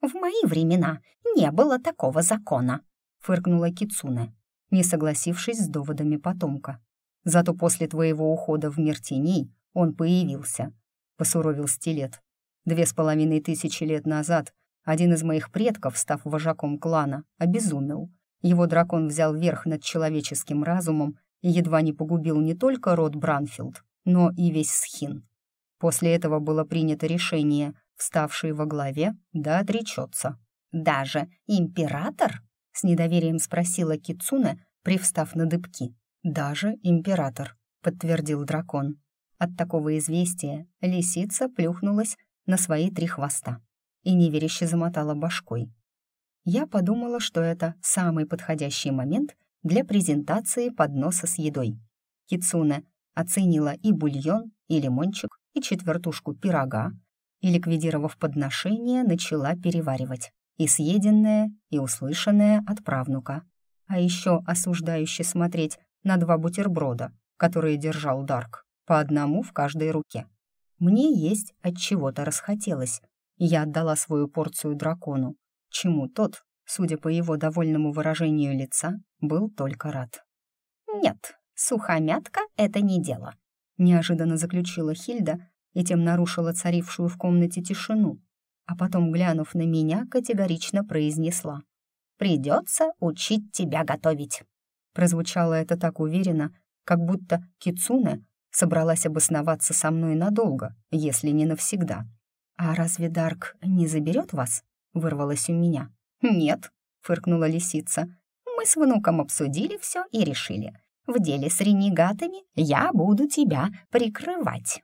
«В мои времена не было такого закона», — фыркнула Кицуне, не согласившись с доводами потомка. «Зато после твоего ухода в мир теней он появился», — посуровил стилет. «Две с половиной тысячи лет назад один из моих предков, став вожаком клана, обезумел. Его дракон взял верх над человеческим разумом и едва не погубил не только род Бранфилд, но и весь Схин. После этого было принято решение, вставший во главе да отречется. «Даже император?» — с недоверием спросила Кицуне, привстав на дыбки. «Даже император», — подтвердил дракон. От такого известия лисица плюхнулась на свои три хвоста и неверяще замотала башкой. Я подумала, что это самый подходящий момент для презентации подноса с едой. Кицуне оценила и бульон, и лимончик, и четвертушку пирога, и, ликвидировав подношение, начала переваривать и съеденное, и услышанное от правнука. А еще осуждающе смотреть на два бутерброда, которые держал Дарк, по одному в каждой руке. Мне есть от чего-то расхотелось. Я отдала свою порцию дракону, чему тот, судя по его довольному выражению лица, был только рад. «Нет, сухомятка — это не дело», — неожиданно заключила Хильда и тем нарушила царившую в комнате тишину, а потом, глянув на меня, категорично произнесла. «Придется учить тебя готовить». Прозвучало это так уверенно, как будто Кицуне собралась обосноваться со мной надолго, если не навсегда. «А разве Дарк не заберет вас?» — вырвалось у меня. «Нет», — фыркнула лисица. «Мы с внуком обсудили все и решили. В деле с ренегатами я буду тебя прикрывать».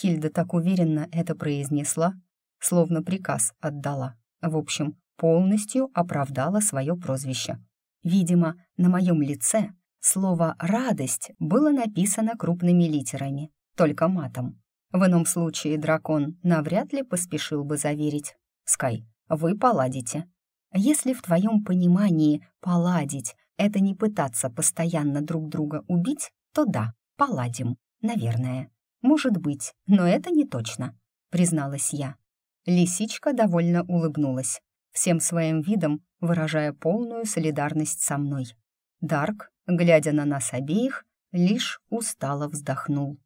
Хильда так уверенно это произнесла, словно приказ отдала. В общем, полностью оправдала свое прозвище. Видимо, на моем лице слово «радость» было написано крупными литерами, только матом. В ином случае дракон навряд ли поспешил бы заверить. «Скай, вы поладите». Если в твоем понимании «поладить» — это не пытаться постоянно друг друга убить, то да, поладим, наверное. Может быть, но это не точно, призналась я. Лисичка довольно улыбнулась, всем своим видом выражая полную солидарность со мной. Дарк, глядя на нас обеих, лишь устало вздохнул.